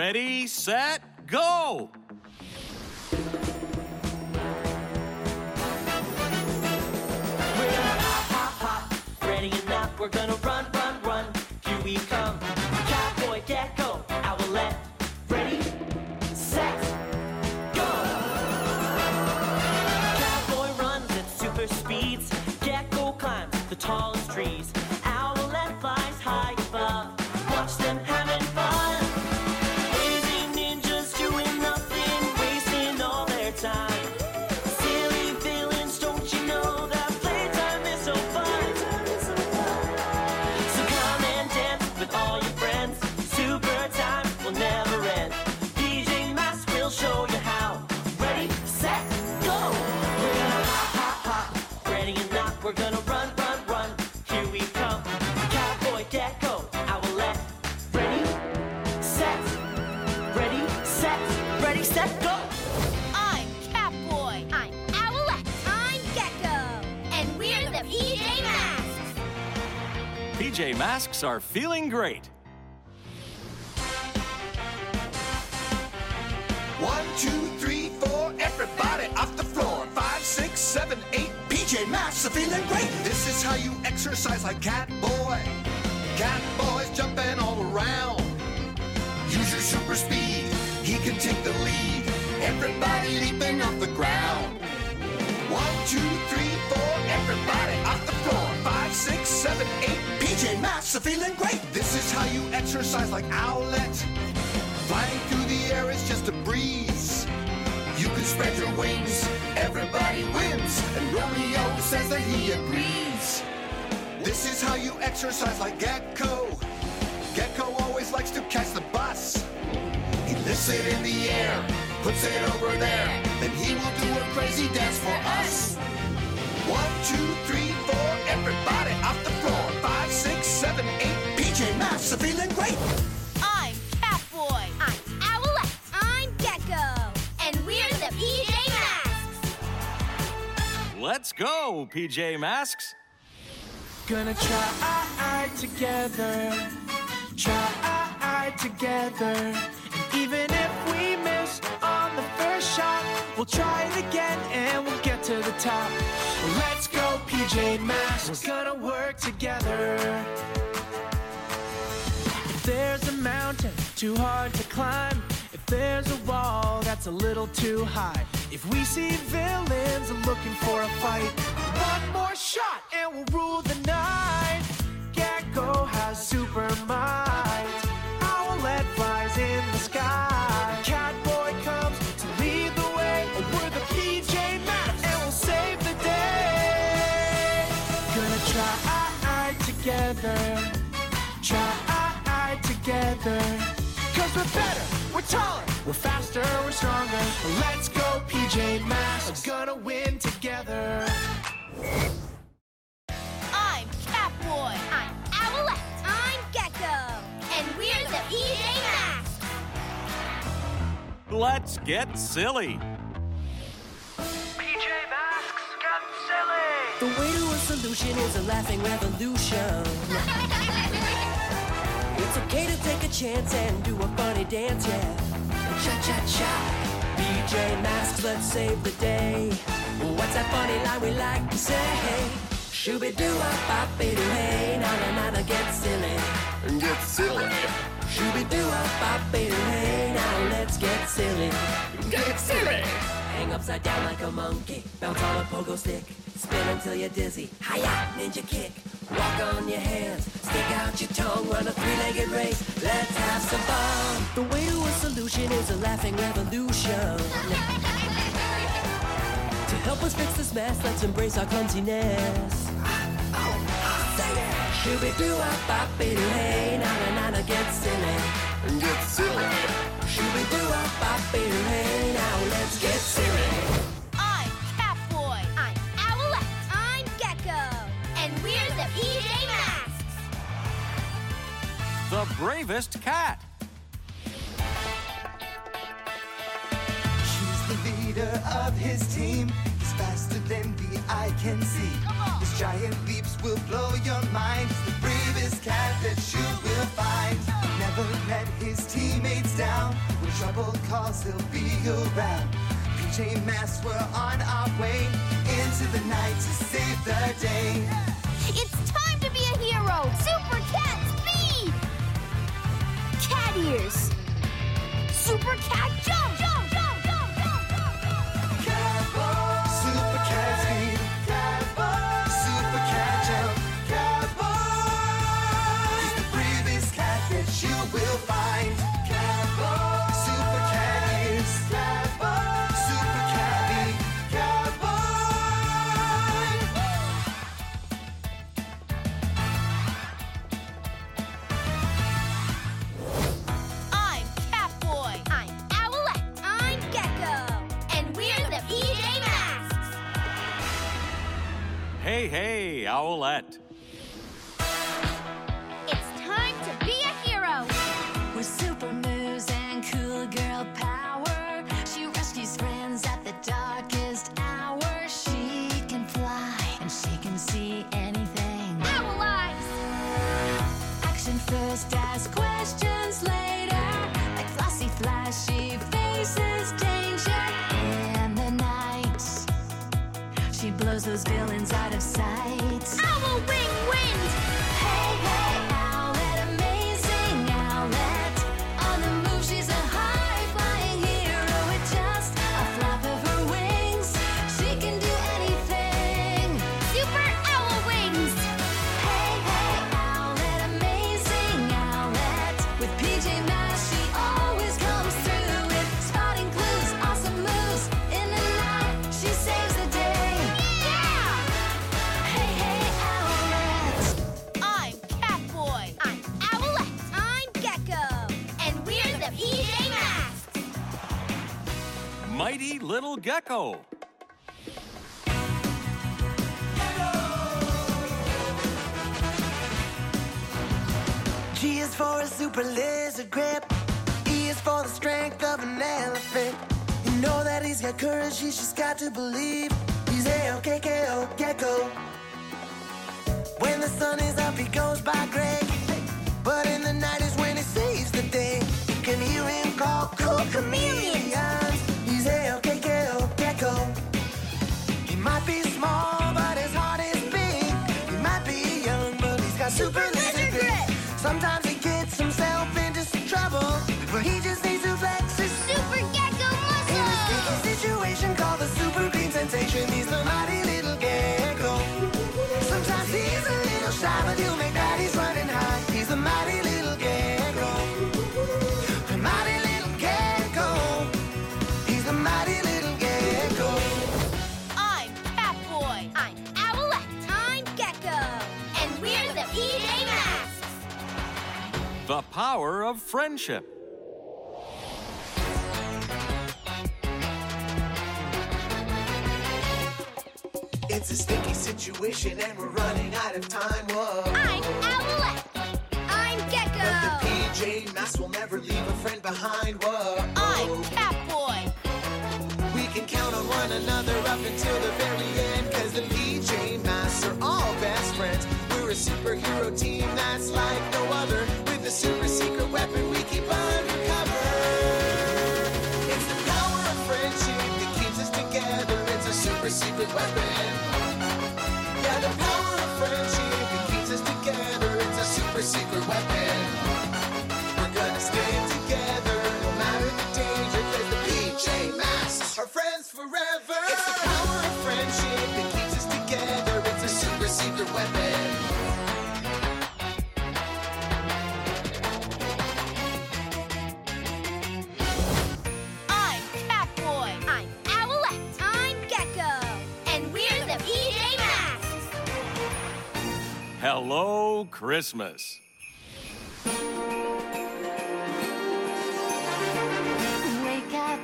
Ready, set, go! Ready enough, we're gonna run, run, run. Here we come. Catboy, gecko, Owlette. Ready, set, go. Catboy runs at super speeds. Gecko climbs the tallest trees. PJ Masks are feeling great. One, two, three, four, everybody off the floor. Five, six, seven, eight. PJ Masks are feeling great. This is how you exercise like Cat Boy. Cat Boy's jumping all around. Use your super speed, he can take the lead. Everybody leaping off the ground. One, two, three, four, everybody. Five, six, seven, eight. PJ Masks are feeling great. This is how you exercise like Owlette. Flying through the air is just a breeze. You can spread your wings, everybody wins. And Romeo says that he agrees. This is how you exercise like Gecko. Gecko always likes to catch the bus. He lifts it in the air, puts it over there. Then he will do a crazy dance for us. One, two, three, four, everybody off the floor. Five, six, seven, eight. PJ Masks are feeling great. I'm Catboy. I'm Owlette. I'm Gecko. And we're the PJ Masks. Let's go, PJ Masks. Gonna try together, try together. And even if we miss on the first shot, we'll try We're gonna work together. If there's a mountain too hard to climb, if there's a wall that's a little too high, if we see villains looking for a fight, one more shot and we'll rule the night. Gecko has super might. Owlette flies in the sky. Taller, we're faster, we're stronger. Let's go, PJ Masks. We're gonna win together. I'm Catboy. I'm Owlette. I'm Gecko. And we're the PJ Masks. Let's get silly. PJ Masks got silly. The way to a solution is a laughing revolution. It's okay to take a chance and do a funny dance, yeah. Cha cha cha. PJ Masks, let's save the day. What's that funny line we like to say? Shooby doo up, bop doo hey, na na na na, get silly. Get silly. Shooby doo up, bop doo hey, now let's get silly. Get silly. Hang upside down like a monkey. Bounce on a pogo stick. Spin until you're dizzy. Hiya, ninja kick. Walk on your hands. Stick out your tongue. Run a three-legged race. Let's have some fun. The way to a solution is a laughing revolution. To help us fix this mess, let's embrace our clumsiness. Shooby doo up, doo hey, na na na na, get silly. Get silly. Shooby doo up, doo hey, now let's get silly. PJ Masks. The bravest cat. He's the leader of his team. He's faster than the eye can see. His giant leaps will blow your mind. He's the bravest cat that you will find. Never never let his teammates down. When trouble calls, he'll be around. PJ Masks, we're on our way into the night to save the day. It's time to be a hero! Super Cat Speed! Cat ears! Super Cat gecko. G is for a super lizard grip. E is for the strength of an elephant. You know that he's got courage, he's just got to believe. He's A-O-K-K-O, gecko. When the sun is up, he goes by Greg. But in the night is when he saves the day. You can hear him call cool chameleons. Power of friendship. It's a sticky situation and we're running out of time. Whoa. I'm Owlette! I'm Gecko! PJ Masks will never leave a friend behind. Whoa. I'm Catboy! We can count on one another up until the very end. Cause the PJ Masks are all best friends. We're a superhero team that's like no other. A super secret weapon we keep undercover. It's the power of friendship that keeps us together. It's a super secret weapon. Yeah, the power of friendship that keeps us together. It's a super secret weapon. We're gonna stand together no matter the danger. Cause the PJ Masks are friends forever. It's the power of friendship that keeps us together. It's a super secret weapon. Hello, Christmas. Wake up,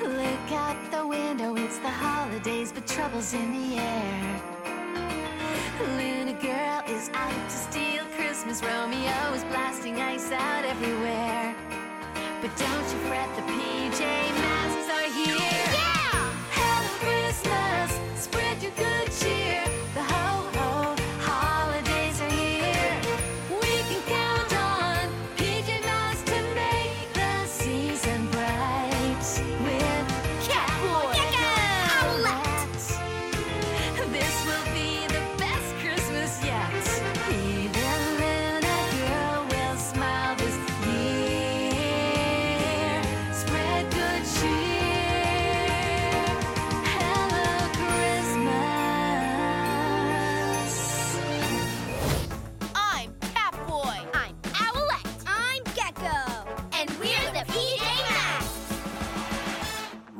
look out the window. It's the holidays, but trouble's in the air. Luna girl is out to steal Christmas. Romeo is blasting ice out everywhere. But don't you fret, the PJ Masks are here. Yeah! Hello Christmas,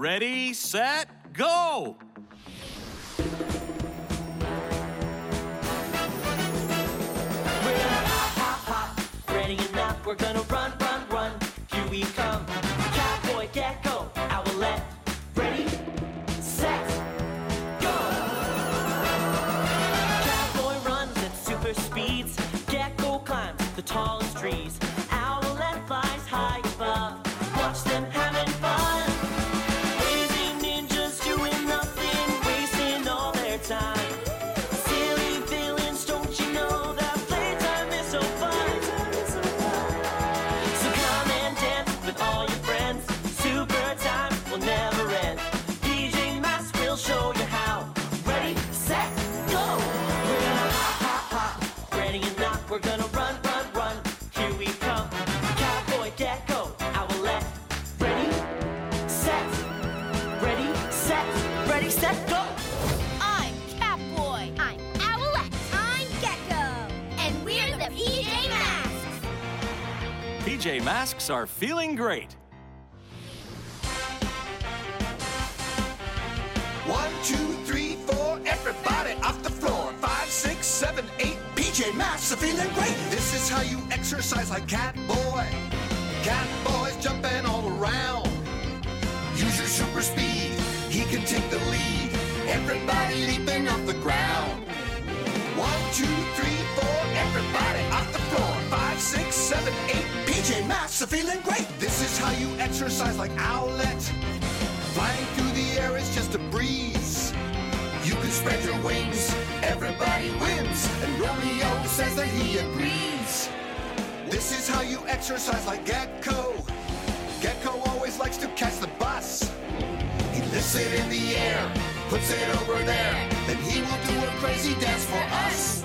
Ready, set, go! We're gonna hop, hop, hop. Ready not, we're gonna run, run, run. Here we come. Catboy, gecko, Owlette. Ready, set, go. Catboy runs at super speeds. Gecko climbs the tallest trees. Masks are feeling great. One, two, three, four, everybody off the floor. Five, six, seven, eight, PJ Masks are feeling great. This is how you exercise like Cat Boy. Cat Boy's jumping all around. Use your super speed, he can take the lead. Everybody leaping off the ground. One, two, three, four, everybody off the floor. Five, six, seven, eight, PJ Masks are feeling great. This is how you exercise like Owlette. Flying through the air is just a breeze. You can spread your wings, everybody wins. And Romeo says that he agrees. This is how you exercise like Gecko. Gecko always likes to catch the bus. He lifts it in the air, puts it over there. Then he will do a crazy dance for us.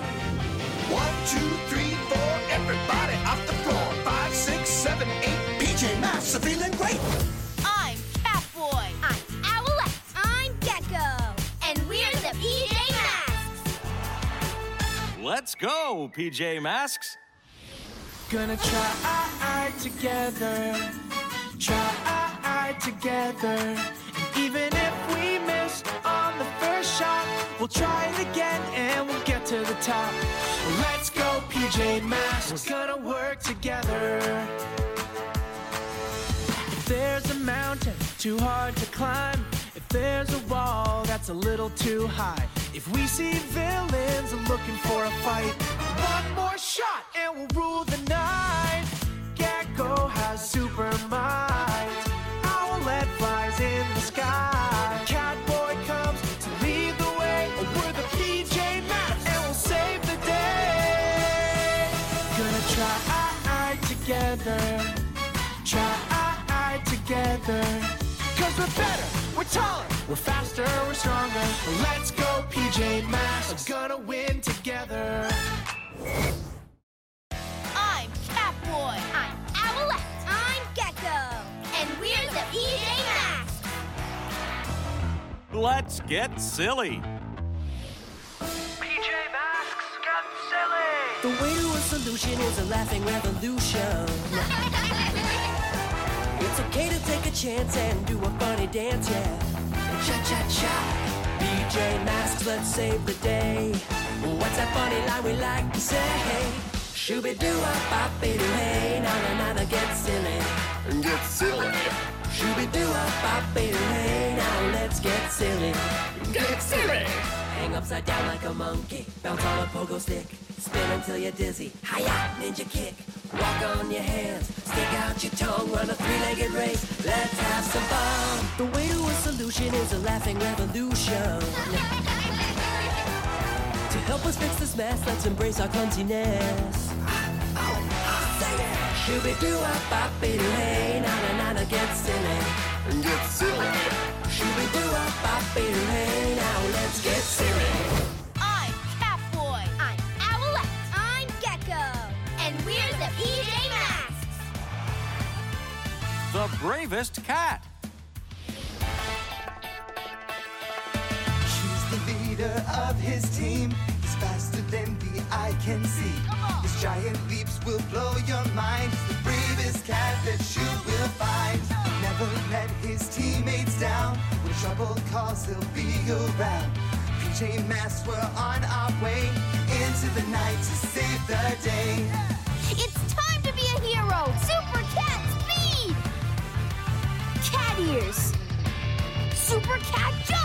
One, two, three, four, everybody off the floor. Five, six, seven, eight, PJ Masks are feeling great. I'm Catboy. I'm Owlette. I'm Gecko. And we're the PJ Masks. Let's go, PJ Masks. Gonna try together, try together. Even if we miss on the first shot, we'll try it again and we'll get to the top. Let's go, PJ Masks. We're gonna work together. If there's a mountain too hard to climb, if there's a wall that's a little too high, if we see villains looking for a fight, one more shot and we'll rule the night. Gecko has super might. Owlette flies in the sky. Catboy comes to lead the way. We're the PJ Masks and we'll save the day. Gonna try together try together. Cause we're better, we're taller, we're faster, we're stronger. Let's go, PJ Masks. We're gonna win together. Let's get silly. PJ Masks got silly. The way to a solution is a laughing revolution. It's okay to take a chance and do a funny dance, yeah. Cha cha cha. PJ Masks, let's save the day. What's that funny line we like to say? Shooby doo up, bop doo hey, na na na na, get silly. Get silly. Get silly. Hang upside down like a monkey. Bounce on a pogo stick. Spin until you're dizzy. Hiya, ninja kick. Walk on your hands. Stick out your tongue. Run a three-legged race. Let's have some fun. The way to a solution is a laughing revolution. To help us fix this mess, let's embrace our clumsiness. Shooby doo up, bop na na na na, get silly. Get silly. Shooby doo up, bop now let's get silly. I'm Catboy. I'm Owlette. I'm Gecko. And we're the PJ Masks. The bravest cat. He's the leader of his team. He's faster than the eye can see. His giant leaps will blow your mind. He's the bravest cat that you will find. Never let his teammates down. When trouble calls, they'll be around. PJ Masks, we're on our way into the night to save the day. It's time to be a hero! Super Cat Speed! Cat ears! Super Cat Jump!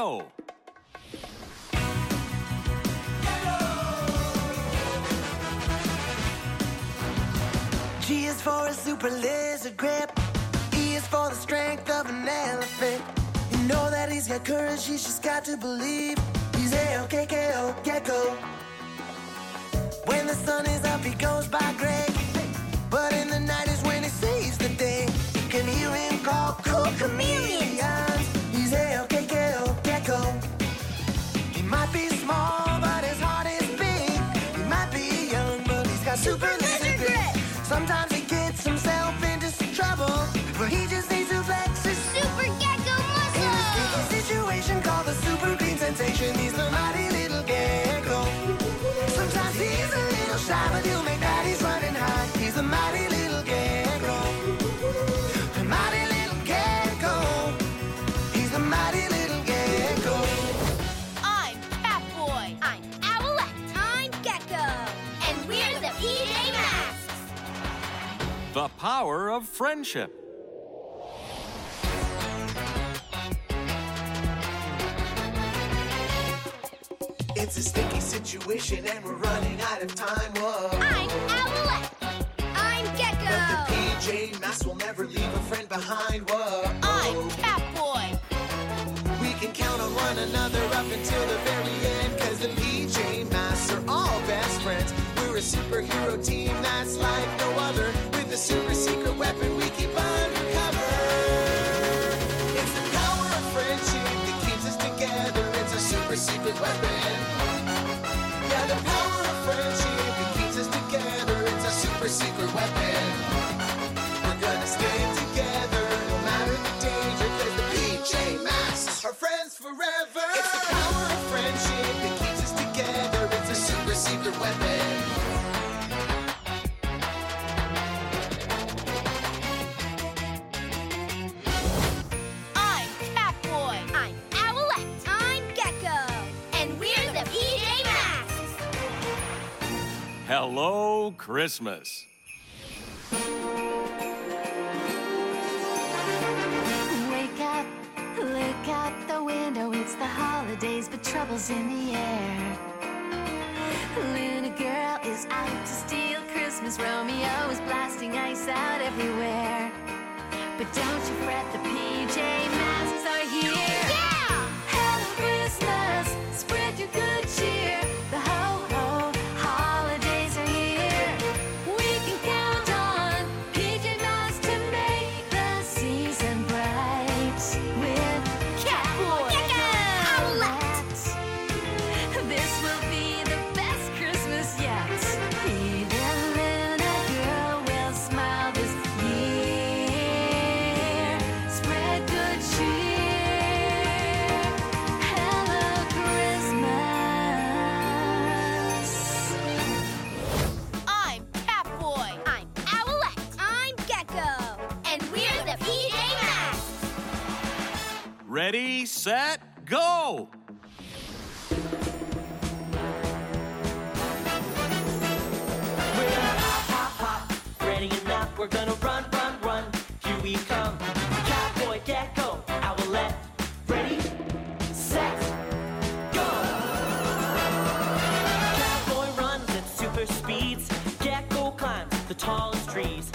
Little. G is for a super lizard grip. E is for the strength of an elephant. You know that he's got courage, he's just got to believe. He's A-O-K-K-O, gecko. When the sun is up, he goes by Greg. But in the night he just needs to flex his Super Gecko in a sticky situation called the super green sensation. He's the mighty little gecko. Sometimes he's a little shy, but he'll make daddies run and hide. He's the mighty little gecko. The mighty little gecko. He's the mighty little gecko. I'm Catboy. I'm Owlette. I'm Gecko. And we're the PJ Masks. The power of friendship. A sticky situation and we're running out of time. Whoa. I'm Owlette. I'm But the PJ Masks will never leave a friend behind. Whoa. I'm Catboy. We can count on one another up until the very end. Cause the PJ Masks are all best friends. We're a superhero team that's like no other. With a super secret weapon we keep undercover. It's the power of friendship that keeps us together. It's a super secret weapon. Are friends forever. It's the power of friendship that keeps us together. It's a super secret weapon. I'm Catboy. Holidays, but trouble's in the air. Luna girl is out to steal Christmas. Romeo is blasting ice out everywhere. But don't you fret, the PJ Masks are here. Ready, set, go! We're gonna hop, hop, hop. Ready or not, we're gonna run, run, run. Here we come. Catboy, gecko, Owlette. Ready, set, go. Catboy runs at super speeds. Gecko climbs the tallest trees.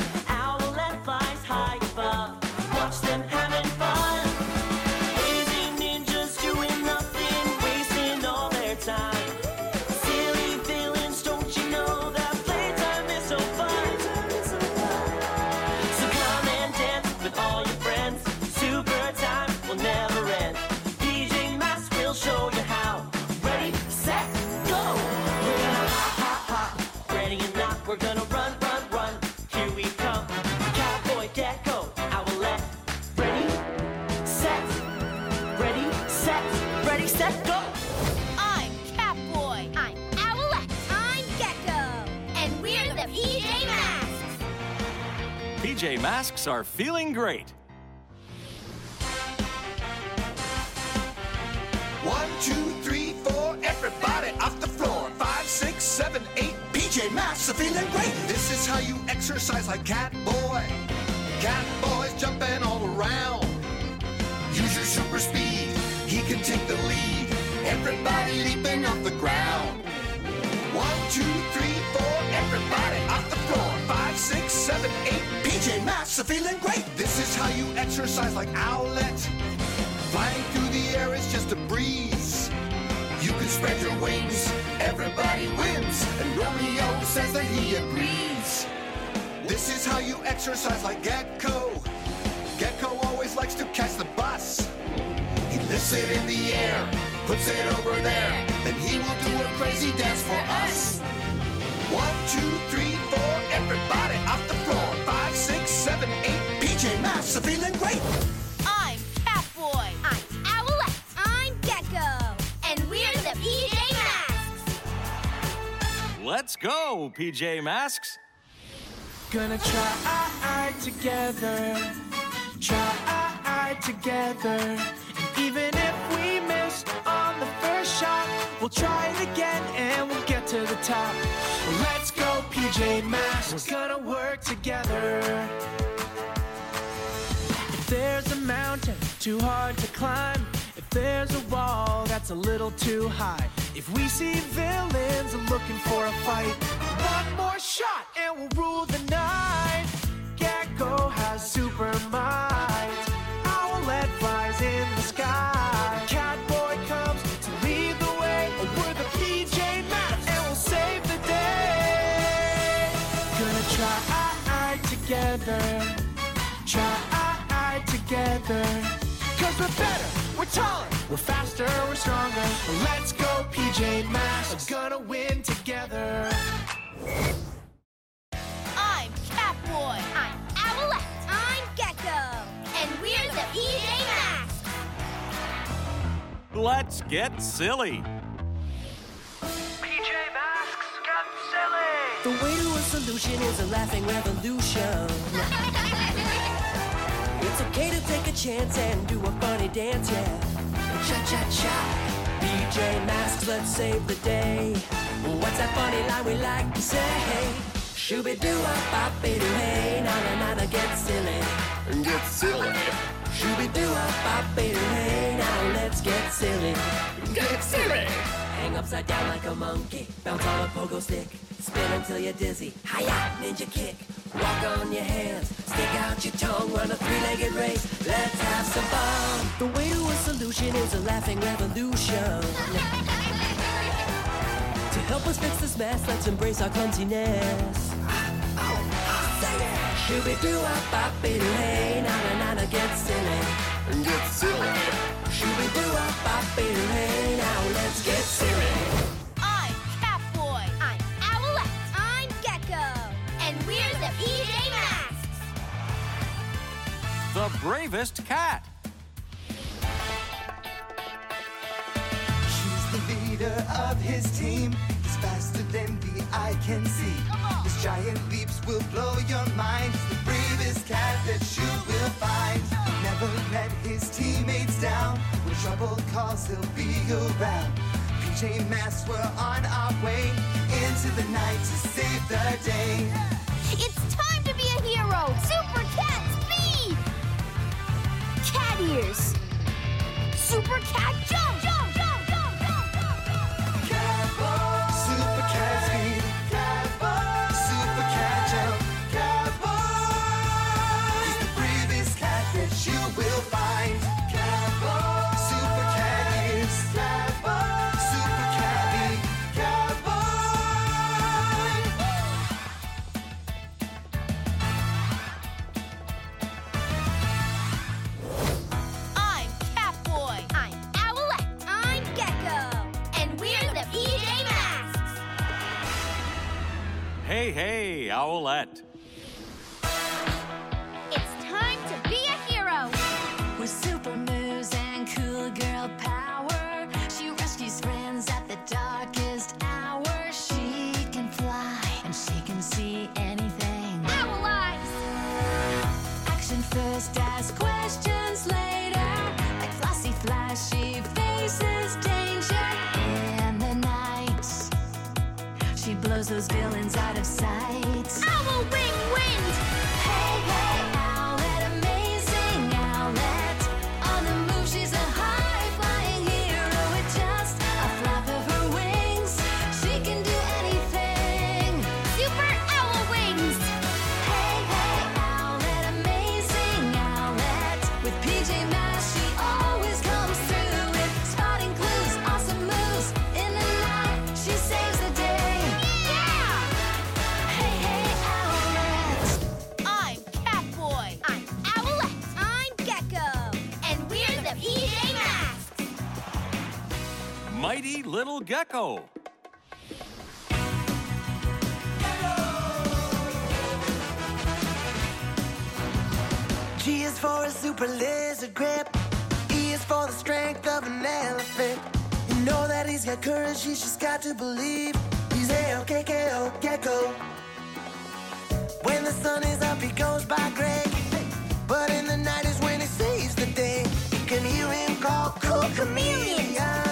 Masks are feeling great. One, two, three, four, everybody off the floor. Five, six, seven, eight. PJ Masks are feeling great. This is how you exercise like Cat Boy. Cat Boy's jumping all around. Use your super speed, he can take the lead. Everybody leaping off the ground. One, two, three, four, everybody off the floor. Five, six, seven, eight. PJ Masks are feeling great. This is how you exercise like Owlette. Flying through the air is just a breeze. You can spread your wings, everybody wins. And Romeo says that he agrees. This is how you exercise like Gecko. Gecko always likes to catch the bus. He lifts it in the air, puts it over there, then he will do a crazy dance for us. One, two, three, four, everybody off the floor. Five, six, seven, eight. PJ Masks are feeling great. I'm Catboy. I'm Owlette. I'm Gecko. And we're the PJ Masks. Let's go, PJ Masks. Gonna try together, try together. And even if we miss on the first shot, we'll try it again and we'll get to the top. PJ Masks. We're gonna work together. If there's a mountain too hard to climb, if there's a wall that's a little too high, if we see villains looking for a fight, one more shot and we'll rule the night. Gecko has super might. We're better, we're taller, we're faster, we're stronger. Let's go, PJ Masks. We're gonna win together. I'm Catboy. I'm Owlette. I'm Gecko. And we're the PJ Masks. Let's get silly. PJ Masks got silly. The way to a solution is a laughing revolution. It's okay to take a chance and do a funny dance, yeah. Cha cha cha. PJ Masks, let's save the day. What's that funny line we like to say? Shooby doo wop bop doo hey, na na na na get silly. Get silly. Shooby doo wop bop doo hey, now let's get silly. Get silly. Hang upside down like a monkey. Bounce on a pogo stick. Spin until you're dizzy. Hiya, ninja kick. Walk on your hands. Stick out your tongue. Run a three-legged race. Let's have some fun. The way to a solution is a laughing revolution. To help us fix this mess, let's embrace our clumsiness. Shooby doo wop bop doo hey, na na na na get silly. Get silly. Shooby doo wop bop doo hey, now let's get silly. I'm Catboy. I'm Owlette. I'm Gecko. And we're the PJ Masks. The bravest cat. He's the leader of his team. Than the eye can see. His giant leaps will blow your mind. The bravest cat that you will find. Never let his teammates down. When trouble calls, he'll be around. PJ Masks, we're on our way into the night to save the day. It's time to be a hero! Super Cat Speed! Cat ears! Super Cat! Jump! Jump! Hey, gecko. G is for a super lizard grip. E is for the strength of an elephant. You know that he's got courage, he's just got to believe. He's A-O-K-K-O, gecko. When the sun is up, he goes by Greg. But in the night is when he saves the day. You can hear him call cool chameleons.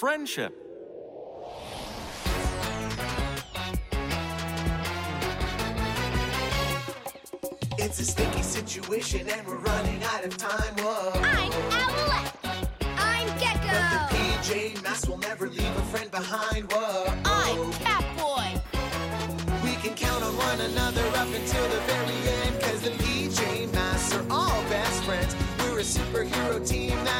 Friendship. It's a sticky situation and we're running out of time. Whoa. I'm Owlette. I'm Gecko. But the PJ Masks will never leave a friend behind. Whoa. I'm Catboy. We can count on one another up until the very end. Cause the PJ Masks are all best friends. We're a superhero team that's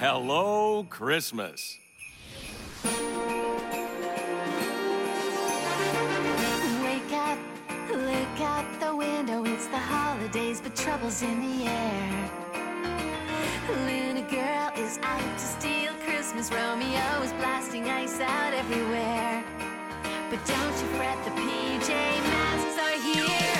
Hello, Christmas. Wake up, look out the window. It's the holidays, but trouble's in the air. Luna girl is out to steal Christmas. Romeo is blasting ice out everywhere. But don't you fret, the PJ Masks are here.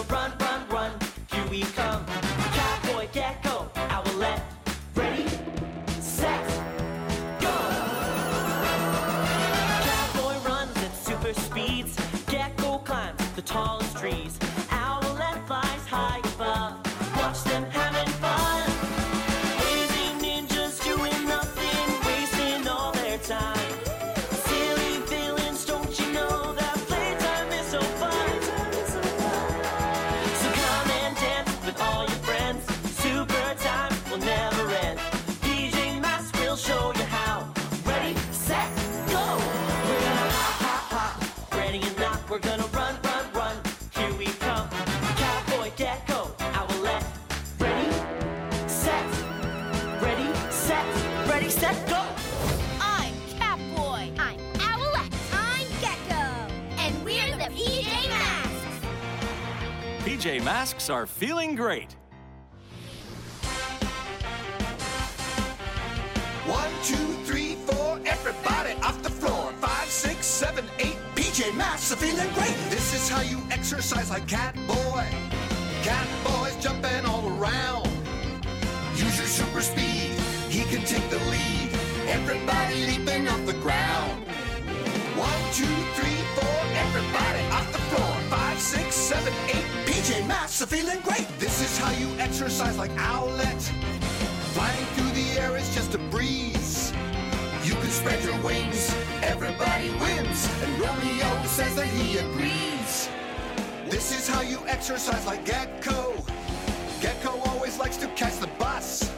PJ Masks are feeling great. One, two, three, four, everybody off the floor. Five, six, seven, eight. PJ Masks are feeling great. This is how you exercise like Cat Boy. Cat Boy's jumping all around. Use your super speed, he can take the lead. Everybody leaping off the ground. One, two, three, four, everybody off the floor. Five, six, seven, eight. Are feeling great. This is how you exercise like Owlette. Flying through the air is just a breeze. You can spread your wings, everybody wins. And Romeo says that he agrees. This is how you exercise like Gecko. Gecko always likes to catch the bus.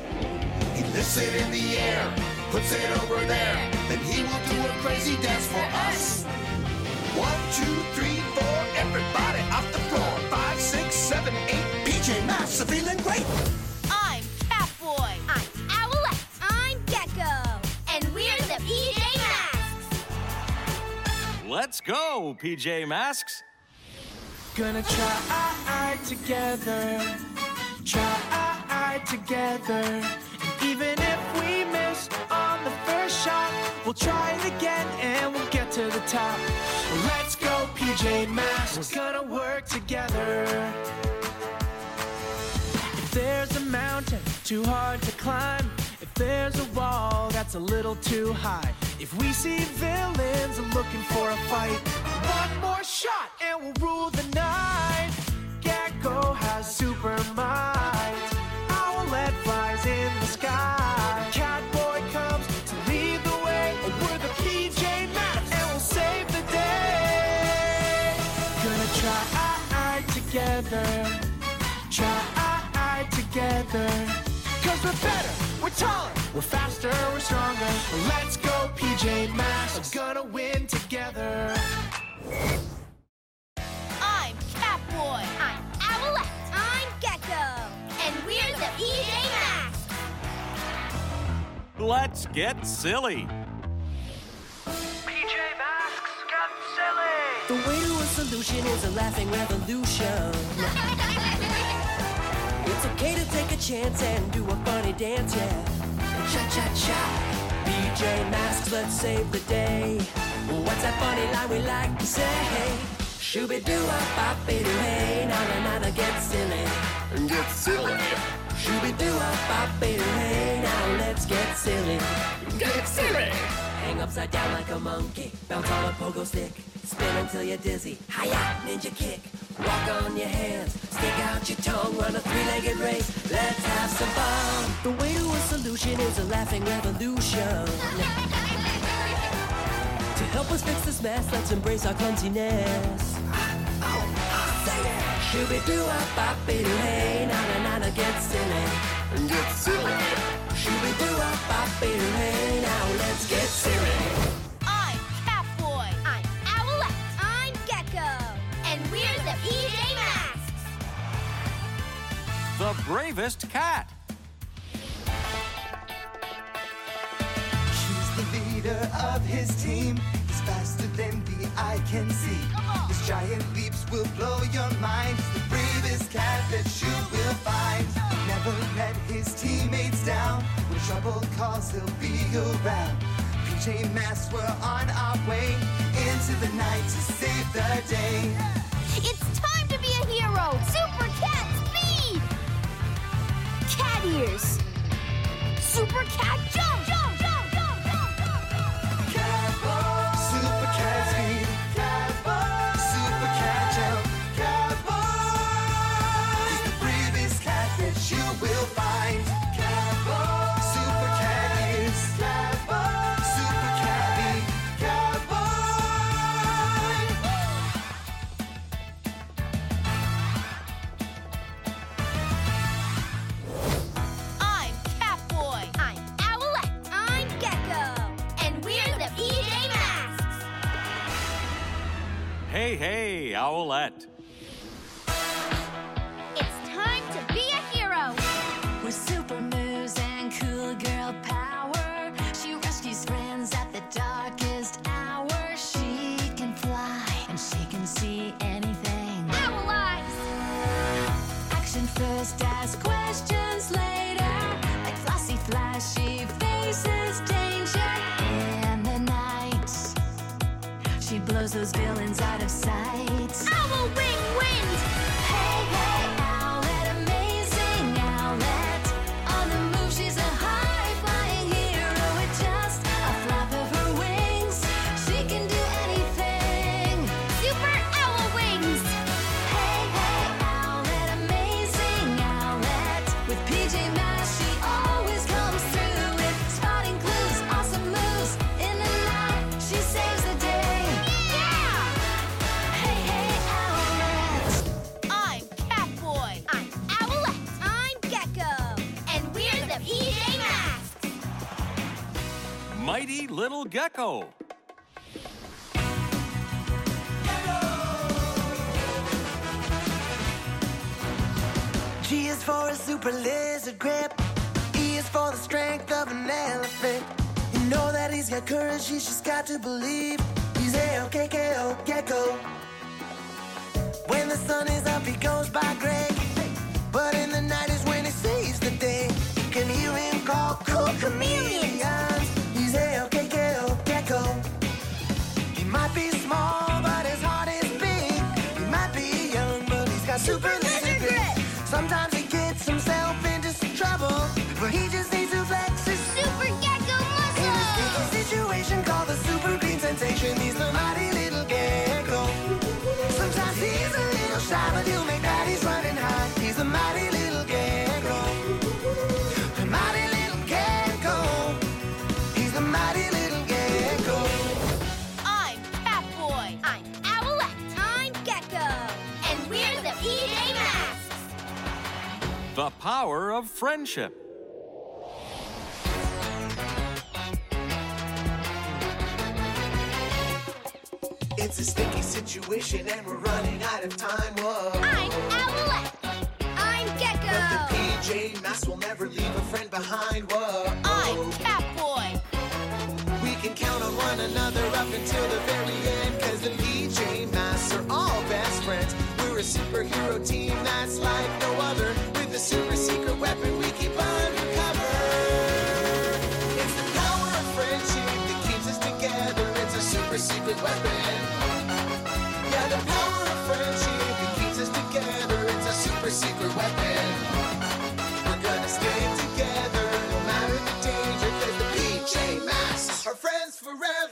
He lifts it in the air, puts it over there, then he will do a crazy dance for us. One, two, three, four, everybody off the floor. Five, six, are feeling great. I'm Catboy. I'm Owlette. I'm Gecko. And we're the PJ Masks. Let's go, PJ Masks. Gonna try together, try together. And even if we miss on the first shot, we'll try it again and we'll get to the top. Let's go, PJ Masks. We're gonna work together. There's a mountain too hard to climb, if there's a wall that's a little too high, if we see villains looking for a fight, one more shot and we'll rule the night. Gecko has super might. Owlette flies in together. Cause we're better, we're taller, we're faster, we're stronger. Let's go, PJ Masks. We're gonna win together. I'm Catboy. I'm Owlette. I'm Gecko. And we're the PJ Masks. Let's get silly. PJ Masks got silly. The way to a solution is a laughing revolution. It's okay to take a chance and do a funny dance, yeah. Cha cha cha. PJ Masks, let's save the day. What's that funny line we like to say? Shooby doo up, bop doo hey, na na na get silly. Get silly. Shooby doo up, bop doo hey, now let's get silly. Get silly. Hang upside down like a monkey. Bounce on a pogo stick. Spin until you're dizzy. Hiya, ninja kick. Walk on your hands. Stick out your tongue. Run a three-legged race. Let's have some fun. The way to a solution is a laughing revolution. To help us fix this mess, let's embrace our clumsiness. Shooby doo up, bop doo hey, na na na na, get silly. Get silly. Shooby doo up, bop doo hey, now let's get silly. The bravest cat. He's the leader of his team. He's faster than the eye can see. His giant leaps will blow your mind. He's the bravest cat that you will find. Never never let his teammates down. When trouble calls, he'll be around. PJ Masks, we're on our way into the night to save the day. It's time to be a hero! Super Cat Speed! Cat Ears! Super Cat! Jump! Little gecko. G is for a super lizard grip. E is for the strength of an elephant. You know that he's got courage, he's just got to believe. He's A-O-K-K-O, gecko. When the sun is up, he goes by Greg. But in the night is when he saves the day. You can hear him call cool chameleons. The power of friendship. It's a sticky situation and we're running out of time. Whoa. I'm Owlette. I'm But the PJ Masks will never leave a friend behind. Whoa. I'm Catboy. We can count on one another up until the very end. Cause the PJ Masks are all best friends. We're a superhero team weapon we keep undercover. It's the power of friendship that keeps us together. It's a super secret weapon. Yeah, the power of friendship that keeps us together. It's a super secret weapon. We're gonna stay together no matter the danger. Cause the PJ Masks are friends forever.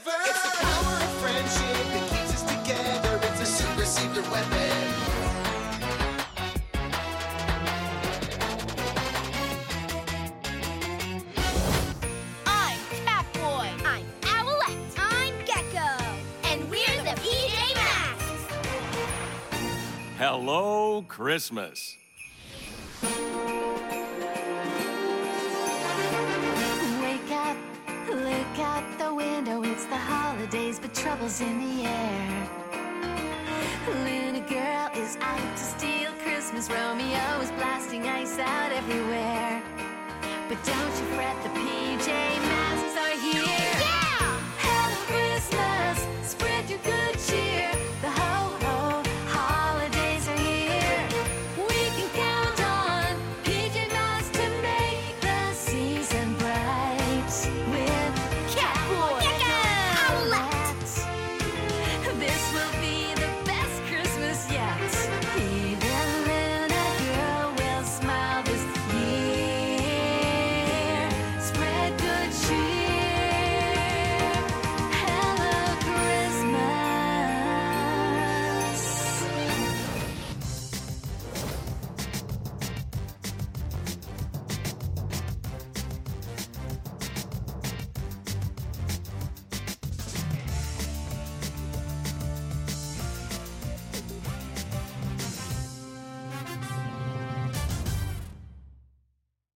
Hello, Christmas. Wake up, look out the window. It's the holidays, but trouble's in the air. Luna girl is out to steal Christmas. Romeo is blasting ice out everywhere. But don't you fret, the PJ